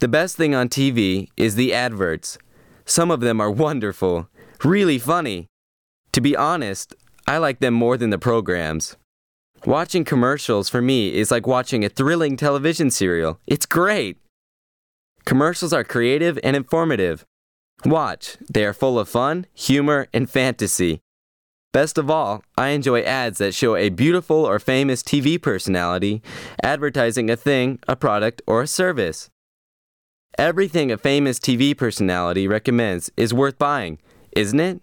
The best thing on TV is the adverts. Some of them are wonderful, really funny. To be honest, I like them more than the programs. Watching commercials for me is like watching a thrilling television serial. It's great. Commercials are creative and informative. Watch, they are full of fun, humor, and fantasy. Best of all, I enjoy ads that show a beautiful or famous TV personality advertising a thing, a product, or a service. Everything a famous TV personality recommends is worth buying, isn't it?